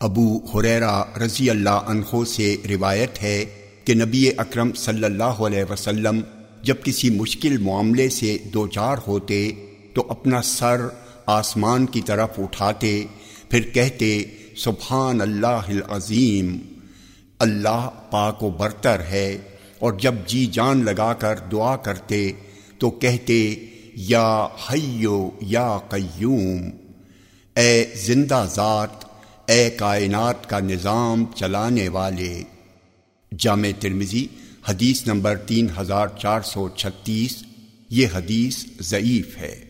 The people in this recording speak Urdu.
ابو حریرا رضی اللہ عنہ سے روایت ہے کہ نبی اکرم صلی اللہ علیہ وسلم جب کسی مشکل معاملے سے دو چار ہوتے تو اپنا سر آسمان کی طرف اٹھاتے، پھر کہتے، سبحان اللہ العظیم، اللہ پاک و برتر ہے۔ اور جب جی جان لگا کر دعا کرتے تو کہتے، یا حیو یا قیوم، اے زندہ ذات اے کائنات کا نظام چلانے والے۔ جامع ترمزی حدیث نمبر تین ہزار چار سو چھتیس، یہ حدیث ضعیف ہے۔